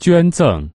捐赠。